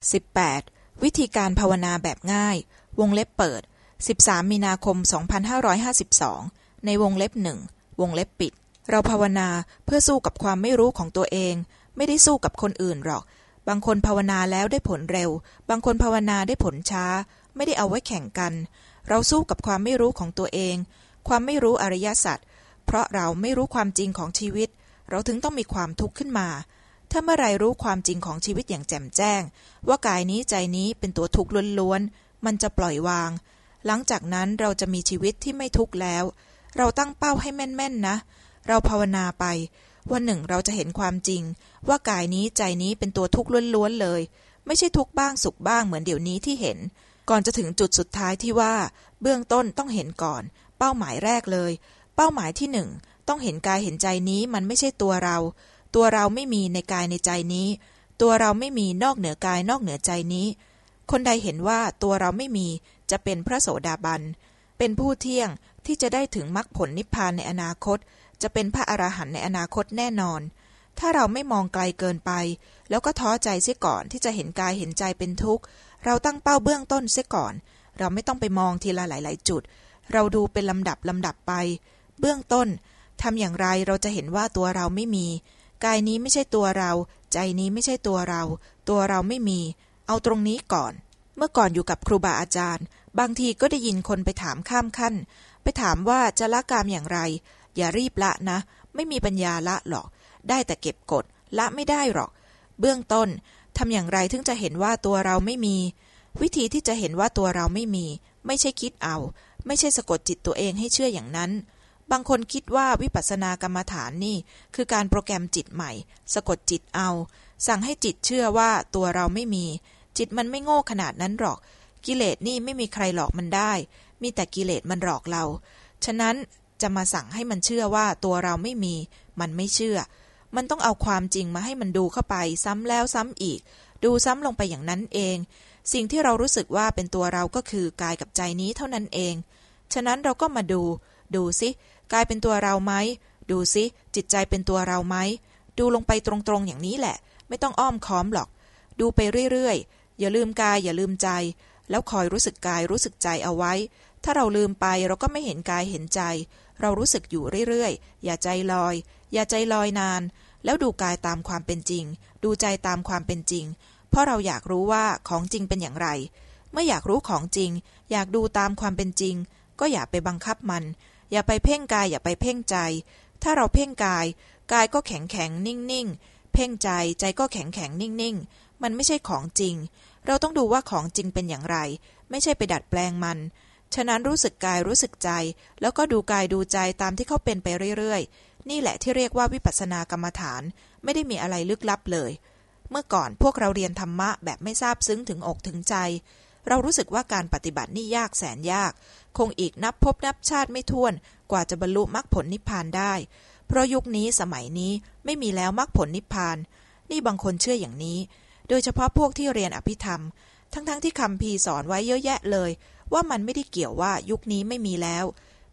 18. วิธีการภาวนาแบบง่าย วงเล็บเปิด 13 มีนาคม 2552 ในวงเล็บหนึ่งวงเล็บปิด เราภาวนาเพื่อสู้กับความไม่รู้ของตัวเอง ไม่ได้สู้กับคนอื่นหรอก บางคนภาวนาแล้วได้ผลเร็ว บางคนภาวนาได้ผลช้า ไม่ได้เอาไว้แข่งกัน เราสู้กับความไม่รู้ของตัวเอง ความไม่รู้อริยสัจเพราะเราไม่รู้ความจริงของชีวิต เราถึงต้องมีความทุกข์ขึ้นมา ถ้าเมื่อไรรู้ความจริงของชีวิตอย่างแจ่มแจ้ง ว่ากายนี้ใจนี้เป็นตัวทุกข์ล้วนๆ มันจะปล่อยวาง หลังจากนั้นเราจะมีชีวิตที่ไม่ทุกข์แล้ว เราตั้งเป้าให้แม่นๆนะ เราภาวนาไป วันหนึ่งเราจะเห็นความจริง ว่ากายนี้ใจนี้เป็นตัวทุกข์ล้วนๆเลย ไม่ใช่ทุกข์บ้างสุขบ้างเหมือนเดี๋ยวนี้ที่เห็น ก่อนจะถึงจุดสุดท้ายที่ว่า เบื้องต้นต้องเห็นก่อน เป้าหมายแรกเลย เป้าหมายที่หนึ่งต้องเห็นกายเห็นใจนี้มันไม่ใช่ตัวเรา ตัวเราไม่มีในกายในใจนี้ ตัวเราไม่มีนอกเหนือกายนอกเหนือใจนี้ คนใดเห็นว่าตัวเราไม่มีจะเป็นพระโสดาบัน เป็นผู้เที่ยงที่จะได้ถึงมรรคผลนิพพานในอนาคต จะเป็นพระอรหันต์ในอนาคตแน่นอน ถ้าเราไม่มองไกลเกินไป แล้วก็ท้อใจเสียก่อนที่จะเห็นกายเห็นใจเป็นทุกข์ เราตั้งเป้าเบื้องต้นเสียก่อน เราไม่ต้องไปมองทีละหลาย ๆ จุด เราดูเป็นลำดับลำดับไป เบื้องต้นทำอย่างไรเราจะเห็นว่าตัวเราไม่มี กายนี้ไม่ใช่ตัวเรา ใจนี้ไม่ใช่ตัวเรา ตัวเราไม่มี เอาตรงนี้ก่อน เมื่อก่อนอยู่กับครูบาอาจารย์ บางทีก็ได้ยินคนไปถามข้ามขั้น ไปถามว่าจะละกามอย่างไร อย่ารีบละนะ ไม่มีปัญญาละหรอก ได้แต่เก็บกด ละไม่ได้หรอก เบื้องต้นทำอย่างไรถึงจะเห็นว่าตัวเราไม่มี วิธีที่จะเห็นว่าตัวเราไม่มี ไม่ใช่คิดเอา ไม่ใช่สะกดจิตตัวเองให้เชื่ออย่างนั้น บางคนคิดว่าวิปัสสนากรรมฐานนี่ คือการโปรแกรมจิตใหม่ สะกดจิตเอา สั่งให้จิตเชื่อว่าตัวเราไม่มี จิตมันไม่โง่ขนาดนั้นหรอก กิเลสนี่ไม่มีใครหลอกมันได้ มีแต่กิเลสมันหลอกเรา ฉะนั้นจะมาสั่งให้มันเชื่อว่าตัวเราไม่มี มันไม่เชื่อ มันต้องเอาความจริงมาให้มันดูเข้าไปซ้ำแล้วซ้ำอีก ดูซ้ำลงไปอย่างนั้นเอง สิ่งที่เรารู้สึกว่าเป็นตัวเราก็คือกายกับใจนี้เท่านั้นเอง ฉะนั้นเราก็มาดู ดูสิ กายเป็นตัวเราไหม ดูสิจิตใจเป็นตัวเราไหม ดูลงไปตรงๆอย่างนี้แหละ ไม่ต้องอ้อมค้อมหรอก ดูไปเรื่อยๆ อย่าลืมกายอย่าลืมใจ แล้วคอยรู้สึกกายรู้สึกใจเอาไว้ ถ้าเราลืมไปเราก็ไม่เห็นกายเห็นใจ เรารู้สึกอยู่เรื่อยๆ อย่าใจลอย อย่าใจลอยนาน แล้วดูกายตามความเป็นจริง ดูใจตามความเป็นจริง เพราะเราอยากรู้ว่าของจริงเป็นอย่างไร เมื่ออยากรู้ของจริง อยากดูตามความเป็นจริง ก็อย่าไปบังคับมัน อย่าไปเพ่งกายอย่าไปเพ่งใจ ถ้าเราเพ่งกาย กายก็แข็งแข็งนิ่งนิ่งเพ่งใจใจก็แข็งแข็งนิ่งนิ่งมันไม่ใช่ของจริง เราต้องดูว่าของจริงเป็นอย่างไร ไม่ใช่ไปดัดแปลงมัน ฉะนั้นรู้สึกกายรู้สึกใจ แล้วก็ดูกายดูใจตามที่เขาเป็นไปเรื่อยๆ นี่แหละที่เรียกว่าวิปัสสนากรรมฐาน ไม่ได้มีอะไรลึกลับเลย เมื่อก่อนพวกเราเรียนธรรมะแบบไม่ทราบซึ้งถึงอกถึงใจ เรารู้สึกว่าการปฏิบัตินี่ยากแสนยาก คงอีกนับพบนับชาติไม่ถ้วน กว่าจะบรรลุมรรคผลนิพพานได้ เพราะยุคนี้สมัยนี้ไม่มีแล้วมรรคผลนิพพาน นี่บางคนเชื่ออย่างนี้ โดยเฉพาะพวกที่เรียนอภิธรรม ทั้งๆทที่คำพีสอนไว้เยอะแยะเลย ว่ามันไม่ได้เกี่ยวว่ายุคนี้ไม่มีแล้ว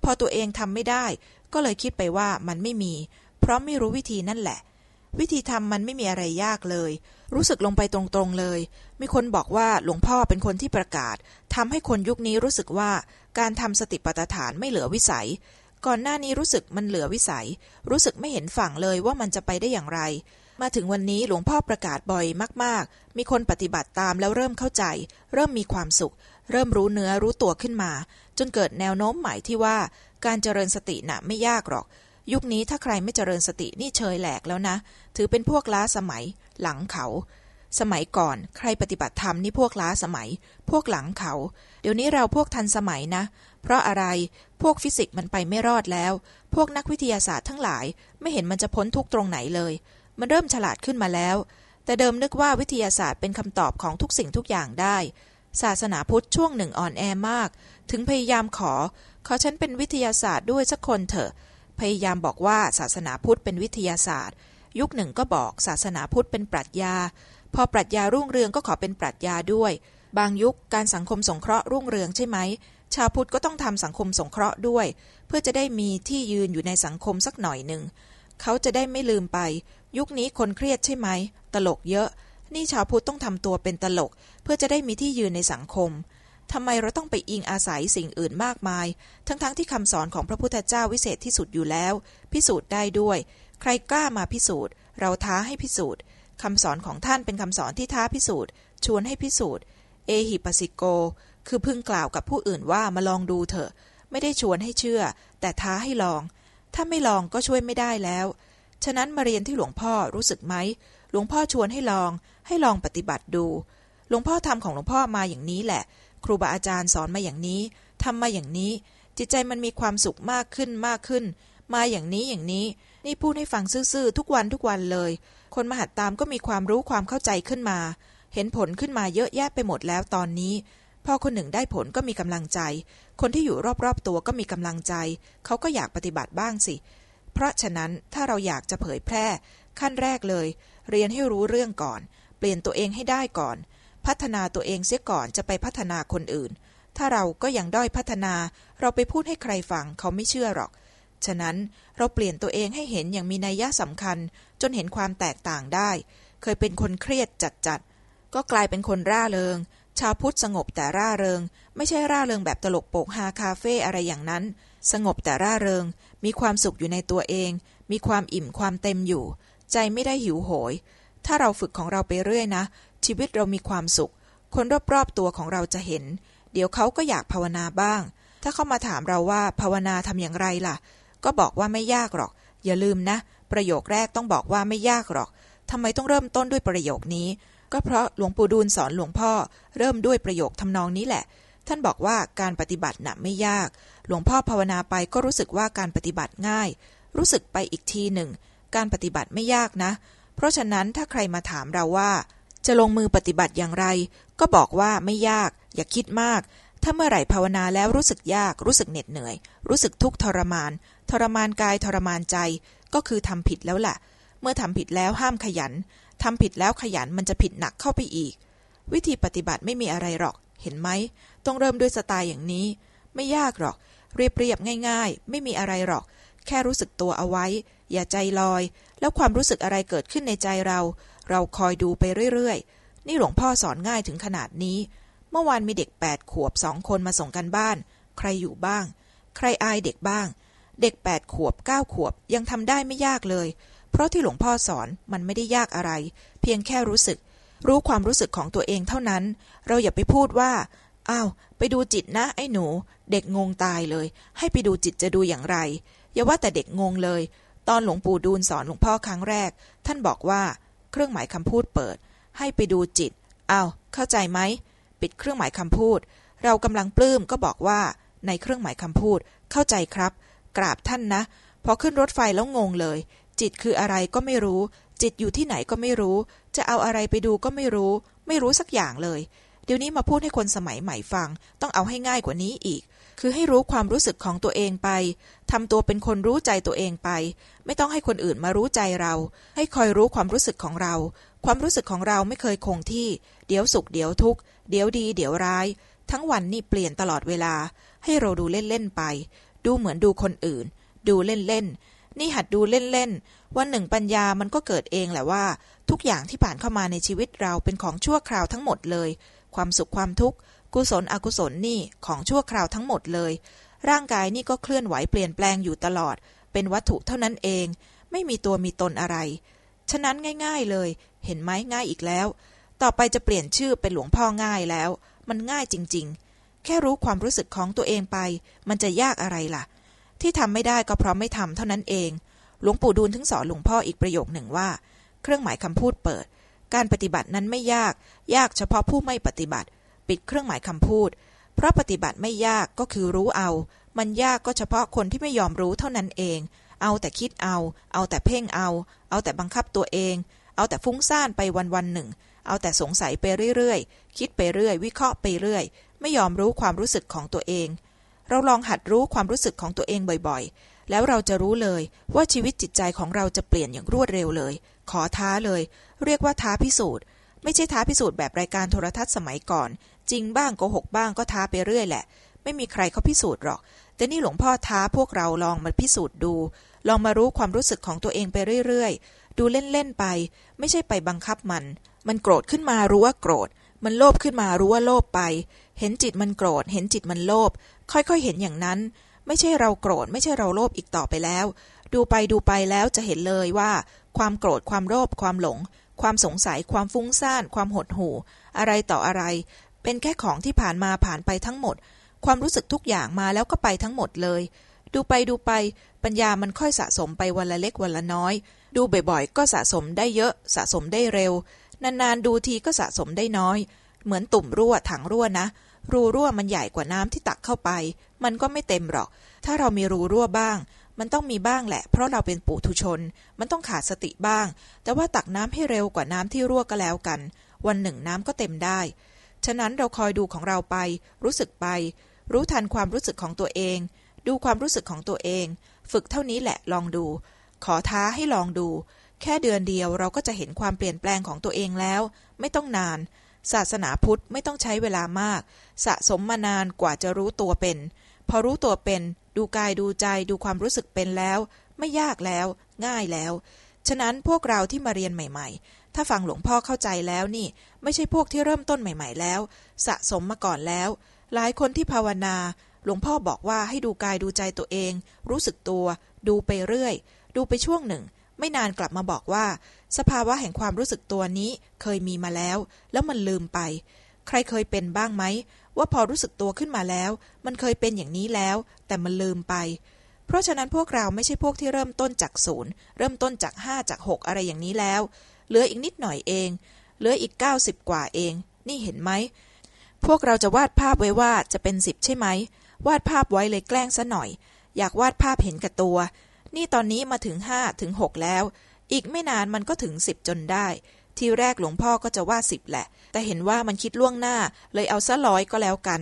พอตัวเองทำไม่ได้ ก็เลยคิดไปว่ามันไม่มี เพราะไม่รู้วิธีนั่นแหละ วิธีทำมันไม่มีอะไรยากเลย รู้สึกลงไปตรงๆเลย มีคนบอกว่าหลวงพ่อเป็นคนที่ประกาศทำให้คนยุคนี้รู้สึกว่าการทำสติปัฏฐานไม่เหลือวิสัย ก่อนหน้านี้รู้สึกมันเหลือวิสัย รู้สึกไม่เห็นฝั่งเลยว่ามันจะไปได้อย่างไร มาถึงวันนี้หลวงพ่อประกาศบ่อยมาก ๆ มีคนปฏิบัติตามแล้วเริ่มเข้าใจ เริ่มมีความสุข เริ่มรู้เนื้อรู้ตัวขึ้นมา จนเกิดแนวโน้มใหม่ที่ว่าการเจริญสติน่ะไม่ยากหรอก ยุคนี้ถ้าใครไม่เจริญสตินี่เชยแหลกแล้วนะ ถือเป็นพวกล้าสมัย หลังเขา สมัยก่อนใครปฏิบัติธรรมนี่พวกล้าสมัย พวกหลังเขา เดี๋ยวนี้เราพวกทันสมัยนะ เพราะอะไรพวกฟิสิกส์มันไปไม่รอดแล้ว พวกนักวิทยาศาสตร์ทั้งหลาย ไม่เห็นมันจะพ้นทุกตรงไหนเลย มันเริ่มฉลาดขึ้นมาแล้ว แต่เดิมนึกว่าวิทยาศาสตร์เป็นคำตอบของทุกสิ่งทุกอย่างได้ ศาสนาพุทธช่วงหนึ่งอ่อนแอมาก ถึงพยายามขอ ขอฉันเป็นวิทยาศาสตร์ด้วยสักคนเถอะ พยายามบอกว่าศาสนาพุทธเป็นวิทยาศาสตร์ ยุคหนึ่งก็บอกศาสนาพุทธเป็นปรัชญา พอปรัชญารุ่งเรืองก็ขอเป็นปรัชญาด้วย บางยุคการสังคมสงเคราะห์รุ่งเรืองใช่ไหม ชาวพุทธก็ต้องทำสังคมสงเคราะห์ด้วย เพื่อจะได้มีที่ยืนอยู่ในสังคมสักหน่อยหนึ่งเขาจะได้ไม่ลืมไป ยุคนี้คนเครียดใช่ไหม ตลกเยอะ นี่ชาวพุทธต้องทำตัวเป็นตลก เพื่อจะได้มีที่ยืนในสังคม ทำไมเราต้องไปอิงอาศัยสิ่งอื่นมากมาย ทั้งๆทที่คำสอนของพระพุทธเจ้าวิเศษที่สุดอยู่แล้ว พิสูจน์ได้ด้วย ใครกล้ามาพิสูจน์ เราท้าให้พิสูจน์คำสอนของท่านเป็นคำสอนที่ท้าพิสูจน์ ชวนให้พิสูจน์ เอหิปัสสิโก คือพึงกล่าวกับผู้อื่นว่ามาลองดูเถอะ ไม่ได้ชวนให้เชื่อ แต่ท้าให้ลอง ถ้าไม่ลองก็ช่วยไม่ได้แล้ว ฉะนั้นมาเรียนที่หลวงพ่อรู้สึกไหม หลวงพ่อชวนให้ลอง ให้ลองปฏิบัติดู หลวงพ่อทำของหลวงพ่อมาอย่างนี้แหละ ครูบาอาจารย์สอนมาอย่างนี้ทำมาอย่างนี้ จิตใจมันมีความสุขมากขึ้นมากขึ้น มาอย่างนี้อย่างนี้ นี่พูดให้ฟังซื่อๆทุกวันทุกวันเลย คนมาหัดตามก็มีความรู้ความเข้าใจขึ้นมา เห็นผลขึ้นมาเยอะแยะไปหมดแล้วตอนนี้ พอคนหนึ่งได้ผลก็มีกำลังใจ คนที่อยู่รอบๆตัวก็มีกำลังใจ เขาก็อยากปฏิบัติบ้างสิ เพราะฉะนั้นถ้าเราอยากจะเผยแพร่ ขั้นแรกเลย เรียนให้รู้เรื่องก่อน เปลี่ยนตัวเองให้ได้ก่อน พัฒนาตัวเองเสียก่อนจะไปพัฒนาคนอื่น ถ้าเราก็ยังด้อยพัฒนา เราไปพูดให้ใครฟังเขาไม่เชื่อหรอก ฉะนั้นเราเปลี่ยนตัวเองให้เห็นอย่างมีนัยยะสำคัญ จนเห็นความแตกต่างได้ เคยเป็นคนเครียดจัดๆ ก็กลายเป็นคนร่าเริง ชาวพุทธสงบแต่ร่าเริง ไม่ใช่ร่าเริงแบบตลกโปกฮาคาเฟ่อะไรอย่างนั้น สงบแต่ร่าเริง มีความสุขอยู่ในตัวเอง มีความอิ่มความเต็มอยู่ ใจไม่ได้หิวโหยถ้าเราฝึกของเราไปเรื่อยนะ ชีวิตเรามีความสุข คนรอบๆตัวของเราจะเห็น เดี๋ยวเขาก็อยากภาวนาบ้าง ถ้าเขามาถามเราว่าภาวนาทำอย่างไรล่ะ ก็บอกว่าไม่ยากหรอก อย่าลืมนะ ประโยคแรกต้องบอกว่าไม่ยากหรอกทำไมต้องเริ่มต้นด้วยประโยคนี้ ก็เพราะหลวงปู่ดูลสอนหลวงพ่อ เริ่มด้วยประโยคทำนองนี้แหละ ท่านบอกว่าการปฏิบัติหน่ะไม่ยาก หลวงพ่อภาวนาไปก็รู้สึกว่าการปฏิบัติง่าย รู้สึกไปอีกทีหนึ่ง การปฏิบัติไม่ยากนะ เพราะฉะนั้นถ้าใครมาถามเราว่า จะลงมือปฏิบัติอย่างไร ก็บอกว่าไม่ยาก อย่าคิดมาก ถ้าเมื่อไหร่ภาวนาแล้วรู้สึกยาก รู้สึกเหน็ดเหนื่อย รู้สึกทุกข์ทรมาน ทรมานกายทรมานใจ ก็คือทำผิดแล้วล่ะ เมื่อทำผิดแล้วห้ามขยันทำผิดแล้วขยันมันจะผิดหนักเข้าไปอีก วิธีปฏิบัติไม่มีอะไรหรอก เห็นไหม ต้องเริ่มด้วยสไตล์อย่างนี้ ไม่ยากหรอก เรียบๆง่าย ๆ ไม่มีอะไรหรอก แค่รู้สึกตัวเอาไว้ อย่าใจลอย แล้วความรู้สึกอะไรเกิดขึ้นในใจเรา เราคอยดูไปเรื่อยๆ นี่หลวงพ่อสอนง่ายถึงขนาดนี้ เมื่อวานมีเด็กแปดขวบสองคนมาส่งกันบ้าน ใครอยู่บ้าง ใครอายเด็กบ้าง เด็กแปดขวบเก้าขวบยังทำได้ไม่ยากเลย เพราะที่หลวงพ่อสอนมันไม่ได้ยากอะไร เพียงแค่รู้สึก รู้ความรู้สึกของตัวเองเท่านั้น เราอย่าไปพูดว่าอ้าวไปดูจิตนะ ไอ้หนู เด็กงงตายเลย ให้ไปดูจิตจะดูอย่างไร อย่าว่าแต่เด็กงงเลย ตอนหลวงปู่ดูลสอนหลวงพ่อครั้งแรก ท่านบอกว่า เครื่องหมายคำพูดเปิด ให้ไปดูจิตอ้าวเข้าใจไหม ปิดเครื่องหมายคำพูด เรากำลังปลื้มก็บอกว่า ในเครื่องหมายคำพูด เข้าใจครับ กราบท่านนะ พอขึ้นรถไฟแล้วงงเลย จิตคืออะไรก็ไม่รู้ จิตอยู่ที่ไหนก็ไม่รู้ จะเอาอะไรไปดูก็ไม่รู้ ไม่รู้สักอย่างเลย เดี๋ยวนี้มาพูดให้คนสมัยใหม่ฟัง ต้องเอาให้ง่ายกว่านี้อีก คือให้รู้ความรู้สึกของตัวเองไปทำตัวเป็นคนรู้ใจตัวเองไป ไม่ต้องให้คนอื่นมารู้ใจเรา ให้คอยรู้ความรู้สึกของเรา ความรู้สึกของเราไม่เคยคงที่ เดี๋ยวสุขเดี๋ยวทุกข์เดี๋ยวดี เดี๋ยวร้าย ทั้งวันนี่เปลี่ยนตลอดเวลา ให้เราดูเล่นๆไป ดูเหมือนดูคนอื่น ดูเล่นๆนี่หัดดูเล่นๆวันหนึ่งปัญญามันก็เกิดเองแหละว่า ทุกอย่างที่ผ่านเข้ามาในชีวิตเราเป็นของชั่วคราวทั้งหมดเลย ความสุขความทุกข์ กุศลอกุศลนี่ของชั่วคราวทั้งหมดเลย ร่างกายนี่ก็เคลื่อนไหวเปลี่ยนแปลงอยู่ตลอด เป็นวัตถุเท่านั้นเอง ไม่มีตัวมีตนอะไร ฉะนั้นง่าย ๆเลย เห็นไหมง่ายอีกแล้ว ต่อไปจะเปลี่ยนชื่อเป็นหลวงพ่อง่ายแล้ว มันง่ายจริง ๆ แค่รู้ความรู้สึกของตัวเองไป มันจะยากอะไรล่ะ ที่ทำไม่ได้ก็เพราะไม่ทำเท่านั้นเอง หลวงปู่ดูลถึงสอนหลวงพ่ออีกประโยคหนึ่งว่า เครื่องหมายคำพูดเปิด การปฏิบัตินั้นไม่ยาก ยากเฉพาะผู้ไม่ปฏิบัติ ปิดเครื่องหมายคำพูด เพราะปฏิบัติไม่ยากก็คือรู้เอา มันยากก็เฉพาะคนที่ไม่ยอมรู้เท่านั้นเอง เอาแต่คิดเอา เอาแต่เพ่งเอา เอาแต่บังคับตัวเอง เอาแต่ฟุ้งซ่านไปวันวันหนึ่ง เอาแต่สงสัยไปเรื่อยๆ คิดไปเรื่อย วิเคราะห์ไปเรื่อย ไม่ยอมรู้ความรู้สึกของตัวเอง เราลองหัดรู้ความรู้สึกของตัวเองบ่อยๆ แล้วเราจะรู้เลยว่าชีวิตจิตใจของเราจะเปลี่ยนอย่างรวดเร็วเลย ขอท้าเลย เรียกว่าท้าพิสูจน์ไม่ใช่ท้าพิสูจน์แบบรายการโทรทัศน์สมัยก่อน จริงบ้างโกหกบ้างก็ท้าไปเรื่อยแหละ ไม่มีใครเขาพิสูจน์หรอก แต่นี่หลวงพ่อท้าพวกเราลองมาพิสูจน์ดู ลองมารู้ความรู้สึกของตัวเองไปเรื่อยๆ ดูเล่นๆไป ไม่ใช่ไปบังคับมัน มันโกรธขึ้นมารู้ว่าโกรธ มันโลภขึ้นมารู้ว่าโลภไป เห็นจิตมันโกรธ เห็นจิตมันโลภ ค่อยๆ เห็นอย่างนั้น ไม่ใช่เราโกรธ ไม่ใช่เราโลภอีกต่อไปแล้ว ดูไปดูไปแล้วจะเห็นเลยว่า ความโกรธ ความโลภ ความหลง ความสงสัย ความฟุ้งซ่าน ความหดหู่ อะไรต่ออะไร เป็นแค่ของที่ผ่านมาผ่านไปทั้งหมด ความรู้สึกทุกอย่างมาแล้วก็ไปทั้งหมดเลย ดูไปดูไป ปัญญามันค่อยสะสมไปวันละเล็กวันละน้อย ดูบ่อยๆ ก็สะสมได้เยอะ สะสมได้เร็ว นานๆดูทีก็สะสมได้น้อย เหมือนตุ่มรั่วถังรั่วนะ รูรั่วมันใหญ่กว่าน้ำที่ตักเข้าไป มันก็ไม่เต็มหรอก ถ้าเรามีรูรั่วบ้างมันต้องมีบ้างแหละ เพราะเราเป็นปุถุชน มันต้องขาดสติบ้าง แต่ว่าตักน้ำให้เร็วกว่าน้ำที่รั่วก็แล้วกัน วันหนึ่งน้ำก็เต็มได้ ฉะนั้นเราคอยดูของเราไป รู้สึกไป รู้ทันความรู้สึกของตัวเอง ดูความรู้สึกของตัวเอง ฝึกเท่านี้แหละลองดู ขอท้าให้ลองดู แค่เดือนเดียวเราก็จะเห็นความเปลี่ยนแปลงของตัวเองแล้ว ไม่ต้องนาน ศาสนาพุทธไม่ต้องใช้เวลามาก สะสมมานานกว่าจะรู้ตัวเป็น พอรู้ตัวเป็น ดูกายดูใจดูความรู้สึกเป็นแล้ว ไม่ยากแล้ว ง่ายแล้ว ฉะนั้นพวกเราที่มาเรียนใหม่ ๆ ถ้าฟังหลวงพ่อเข้าใจแล้วนี่ ไม่ใช่พวกที่เริ่มต้นใหม่ ๆ แล้ว สะสมมาก่อนแล้ว หลายคนที่ภาวนา หลวงพ่อบอกว่าให้ดูกายดูใจตัวเอง รู้สึกตัว ดูไปเรื่อย ดูไปช่วงหนึ่ง ไม่นานกลับมาบอกว่า สภาวะแห่งความรู้สึกตัวนี้เคยมีมาแล้ว แล้วมันลืมไป ใครเคยเป็นบ้างไหมว่าพอรู้สึกตัวขึ้นมาแล้ว มันเคยเป็นอย่างนี้แล้ว แต่มันลืมไป เพราะฉะนั้นพวกเราไม่ใช่พวกที่เริ่มต้นจากศูนย์เริ่มต้นจากห้าจากหกอะไรอย่างนี้แล้ว เหลืออีกนิดหน่อยเอง เหลืออีกเก้าสิบกว่าเอง นี่เห็นไหม พวกเราจะวาดภาพไว้ว่าจะเป็นสิบใช่ไหม วาดภาพไว้เลยแกล้งซะหน่อย อยากวาดภาพเห็นกับตัว นี่ตอนนี้มาถึงห้าถึงหกแล้ว อีกไม่นานมันก็ถึงสิบจนได้ ทีแรกหลวงพ่อก็จะว่าสิบแหละ แต่เห็นว่ามันคิดล่วงหน้า เลยเอาซะร้อยก็แล้วกัน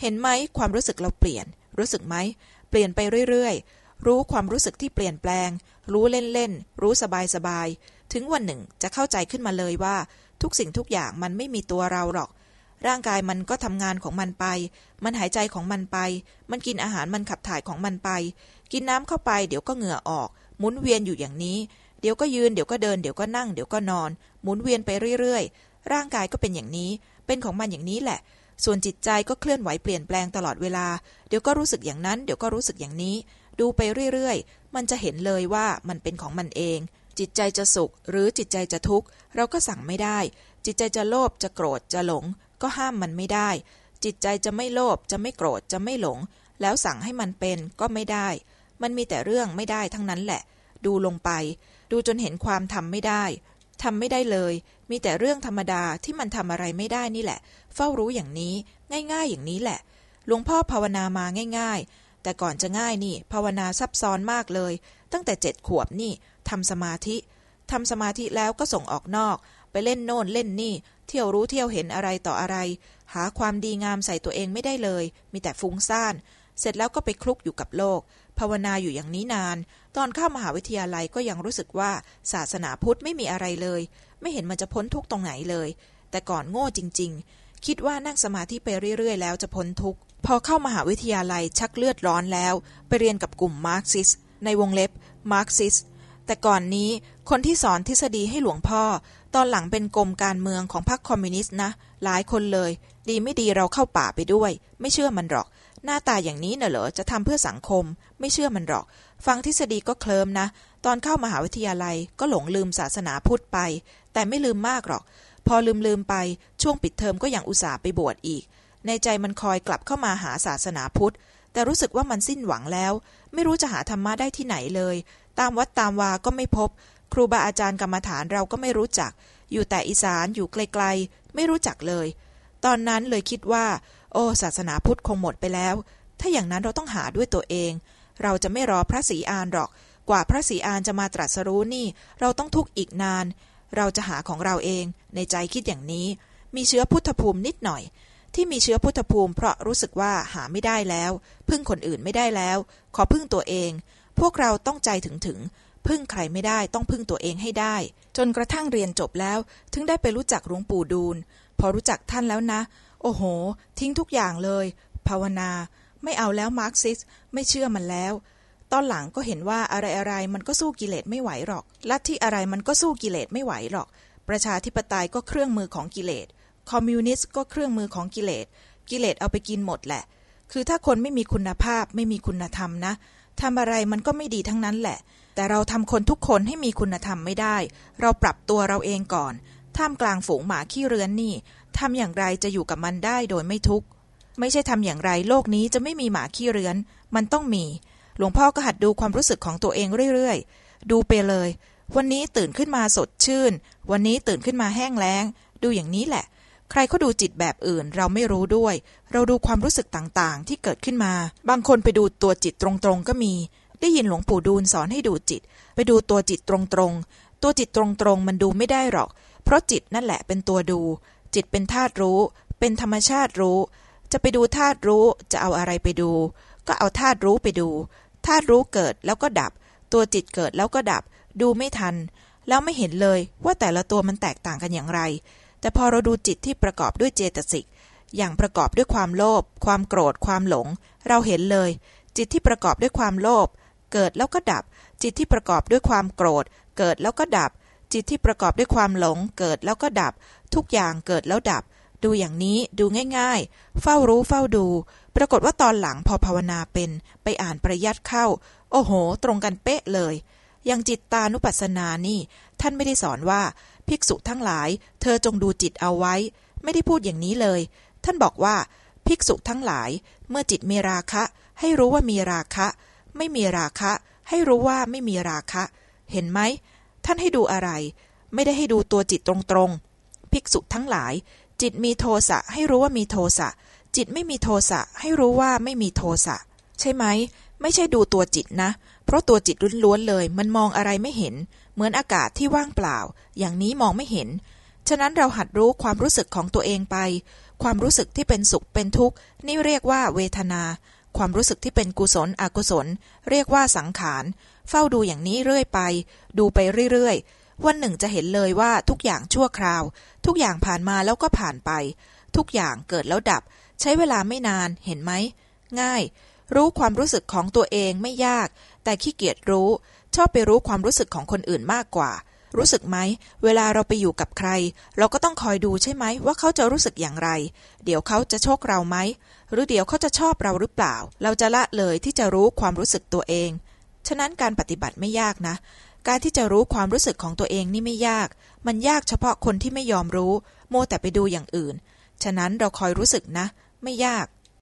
เห็นไหมความรู้สึกเราเปลี่ยน รู้สึกไหม เปลี่ยนไปเรื่อยๆรู้ความรู้สึกที่เปลี่ยนแปลง รู้เล่นๆ รู้สบายๆ ถึงวันหนึ่งจะเข้าใจขึ้นมาเลยว่า ทุกสิ่งทุกอย่างมันไม่มีตัวเราหรอก ร่างกายมันก็ทำงานของมันไป มันหายใจของมันไป มันกินอาหารมันขับถ่ายของมันไป กินน้ำเข้าไปเดี๋ยวก็เหงื่อออกหมุนเวียนอยู่อย่างนี้ เดี๋ยวก็ยืนเดี๋ยวก็เดินเดี๋ยวก็นั่งเดี๋ยวก็นอน หมุนเวียนไปเรื่อยๆ ร่างกายก็เป็นอย่างนี้ เป็นของมันอย่างนี้แหละ ส่วนจิตใจก็เคลื่อนไหวเปลี่ยนแปลงตลอดเวลา เดี๋ยวก็รู้สึกอย่างนั้น เดี๋ยวก็รู้สึกอย่างนี้ ดูไปเรื่อยๆ มันจะเห็นเลยว่ามันเป็นของมันเอง จิตใจจะสุขหรือจิตใจจะทุกข์ เราก็สั่งไม่ได้ จิตใจจะโลภจะโกรธจะหลง ก็ห้ามมันไม่ได้ จิตใจจะไม่โลภจะไม่โกรธจะไม่หลง แล้วสั่งให้มันเป็นก็ไม่ได้ มันมีแต่เรื่องไม่ได้ทั้งนั้นแหละ ดูลงไป ดูจนเห็นความทำไม่ได้ทำไม่ได้เลย มีแต่เรื่องธรรมดาที่มันทำอะไรไม่ได้นี่แหละ เฝ้ารู้อย่างนี้ ง่ายๆ อย่างนี้แหละ หลวงพ่อภาวนามาง่าย ๆ แต่ก่อนจะง่ายนี่ ภาวนาซับซ้อนมากเลย ตั้งแต่เจ็ดขวบนี่ ทำสมาธิทำสมาธิแล้วก็ส่งออกนอก ไปเล่นโน่นเล่นนี่ เที่ยวรู้เที่ยวเห็นอะไรต่ออะไร หาความดีงามใส่ตัวเองไม่ได้เลย มีแต่ฟุ้งซ่าน เสร็จแล้วก็ไปคลุกอยู่กับโลก ภาวนาอยู่อย่างนี้นาน ตอนเข้ามหาวิทยาลัยก็ยังรู้สึกว่าศาสนาพุทธไม่มีอะไรเลย ไม่เห็นมันจะพ้นทุกข์ตรงไหนเลย แต่ก่อนโง่จริง ๆ คิดว่านั่งสมาธิไปเรื่อยๆ แล้วจะพ้นทุกข์พอเข้ามหาวิทยาลัยชักเลือดร้อนแล้ว ไปเรียนกับกลุ่มมาร์กซิสในวงเล็บมาร์กซิส แต่ก่อนนี้คนที่สอนทฤษฎีให้หลวงพ่อ ตอนหลังเป็นกรมการเมืองของพรรคคอมมิวนิสต์นะ หลายคนเลย ดีไม่ดีเราเข้าป่าไปด้วย ไม่เชื่อมันหรอก หน้าตาอย่างนี้เน่ะเหรอจะทำเพื่อสังคม ไม่เชื่อมันหรอก ฟังทฤษฎีก็เคลิมนะ ตอนเข้ามหาวิทยาลัยก็หลงลืมศาสนาพุทธไป แต่ไม่ลืมมากหรอก พอลืมลืมไปช่วงปิดเทอมก็ยังอุตส่าห์ไปบวชอีก ในใจมันคอยกลับเข้ามาหาศาสนาพุทธแต่รู้สึกว่ามันสิ้นหวังแล้ว ไม่รู้จะหาธรรมะได้ที่ไหนเลย ตามวัดตามวาก็ไม่พบ ครูบาอาจารย์กรรมฐานเราก็ไม่รู้จัก อยู่แต่อีสานอยู่ไกลๆ ไม่รู้จักเลย ตอนนั้นเลยคิดว่า โอ้ ศาสนาพุทธคงหมดไปแล้ว ถ้าอย่างนั้นเราต้องหาด้วยตัวเอง เราจะไม่รอพระศรีอานหรอก กว่าพระศรีอานจะมาตรัสรู้นี่ เราต้องทุกข์อีกนาน เราจะหาของเราเอง ในใจคิดอย่างนี้ มีเชื้อพุทธภูมินิดหน่อยที่มีเชื้อพุทธภูมิเพราะรู้สึกว่าหาไม่ได้แล้ว พึ่งคนอื่นไม่ได้แล้ว ขอพึ่งตัวเอง พวกเราต้องใจถึงถึง พึ่งใครไม่ได้ต้องพึ่งตัวเองให้ได้ จนกระทั่งเรียนจบแล้ว ถึงได้ไปรู้จักหลวงปู่ดูล พอรู้จักท่านแล้วนะ โอ้โห ทิ้งทุกอย่างเลย ภาวนา ไม่เอาแล้วมาร์กซิส ไม่เชื่อมันแล้ว ตอนหลังก็เห็นว่าอะไรอะไรมันก็สู้กิเลสไม่ไหวหรอก ลัทธิอะไรมันก็สู้กิเลสไม่ไหวหรอก ประชาธิปไตยก็เครื่องมือของกิเลส คอมมิวนิสต์ก็เครื่องมือของกิเลส กิเลสเอาไปกินหมดแหละ คือถ้าคนไม่มีคุณภาพไม่มีคุณธรรมนะ ทำอะไรมันก็ไม่ดีทั้งนั้นแหละ แต่เราทำคนทุกคนให้มีคุณธรรมไม่ได้ เราปรับตัวเราเองก่อน ท่ามกลางฝูงหมาขี้เรือนนี่ทำอย่างไรจะอยู่กับมันได้โดยไม่ทุกข์ไม่ใช่ทำอย่างไรโลกนี้จะไม่มีหมาขี้เรือน มันต้องมี หลวงพ่อก็หัดดูความรู้สึกของตัวเองเรื่อยๆ ดูไปเลย วันนี้ตื่นขึ้นมาสดชื่น วันนี้ตื่นขึ้นมาแห้งแล้ง ดูอย่างนี้แหละ ใครเขาดูจิตแบบอื่นเราไม่รู้ด้วย เราดูความรู้สึกต่างๆ ที่เกิดขึ้นมา บางคนไปดูตัวจิตตรงๆก็มี ได้ยินหลวงปู่ดูลสอนให้ดูจิต ไปดูตัวจิตตรงๆ ตัวจิตตรงๆมันดูไม่ได้หรอก เพราะจิตนั่นแหละเป็นตัวดู จิตเป็นธาตุรู้ เป็นธรรมชาติรู้ จะไปดูธาตุรู้จะเอาอะไรไปดู ก็เอาธาตุรู้ไปดู ธาตุรู้เกิดแล้วก็ดับ ตัวจิตเกิดแล้วก็ดับ ดูไม่ทัน แล้วไม่เห็นเลยว่าแต่ละตัวมันแตกต่างกันอย่างไร แต่พอเราดูจิตที่ประกอบด้วยเจตสิก อย่างประกอบด้วยความโลภ ความโกรธ ความหลง เราเห็นเลย จิตที่ประกอบด้วยความโลภ เกิดแล้วก็ดับ จิตที่ประกอบด้วยความโกรธ เกิดแล้วก็ดับ จิตที่ประกอบด้วยความหลง เกิดแล้วก็ดับ ทุกอย่างเกิดแล้วดับ ดูอย่างนี้ดูง่ายๆ เฝ้ารู้เฝ้าดู ปรากฏว่าตอนหลังพอภาวนาเป็น ไปอ่านประยัดเข้า โอ้โห ตรงกันเป๊ะเลย อย่างจิตตานุปัสสนานี่ ท่านไม่ได้สอนว่า ภิกษุทั้งหลาย เธอจงดูจิตเอาไว้ ไม่ได้พูดอย่างนี้เลย ท่านบอกว่า ภิกษุทั้งหลาย เมื่อจิตมีราคะ ให้รู้ว่ามีราคะ ไม่มีราคะ ให้รู้ว่าไม่มีราคะ เห็นไหม ท่านให้ดูอะไร ไม่ได้ให้ดูตัวจิตตรงๆ ภิกษุทั้งหลาย จิตมีโทสะให้รู้ว่ามีโทสะจิตไม่มีโทสะให้รู้ว่าไม่มีโทสะใช่ไหม ไม่ใช่ดูตัวจิตนะ เพราะตัวจิตล้วนๆเลย มันมองอะไรไม่เห็น เหมือนอากาศที่ว่างเปล่า อย่างนี้มองไม่เห็น ฉะนั้นเราหัดรู้ความรู้สึกของตัวเองไป ความรู้สึกที่เป็นสุขเป็นทุกข์ นี่เรียกว่าเวทนา ความรู้สึกที่เป็นกุศลอกุศล เรียกว่าสังขาร เฝ้าดูอย่างนี้เรื่อยไป ดูไปเรื่อยๆ วันหนึ่งจะเห็นเลยว่าทุกอย่างชั่วคราว ทุกอย่างผ่านมาแล้วก็ผ่านไป ทุกอย่างเกิดแล้วดับ ใช้เวลาไม่นาน เห็นไหม ง่าย รู้ความรู้สึกของตัวเองไม่ยาก แต่ขี้เกียจรู้ ชอบไปรู้ความรู้สึกของคนอื่นมากกว่า รู้สึกไหม เวลาเราไปอยู่กับใคร เราก็ต้องคอยดูใช่ไหมว่าเขาจะรู้สึกอย่างไร เดี๋ยวเขาจะโชคเราไหม หรือเดี๋ยวเขาจะชอบเราหรือเปล่า เราจะละเลยที่จะรู้ความรู้สึกตัวเอง ฉะนั้นการปฏิบัติไม่ยากนะ การที่จะรู้ความรู้สึกของตัวเองนี่ไม่ยาก มันยากเฉพาะคนที่ไม่ยอมรู้ โมแต่ไปดูอย่างอื่น ฉะนั้นเราคอยรู้สึกนะ ไม่ยาก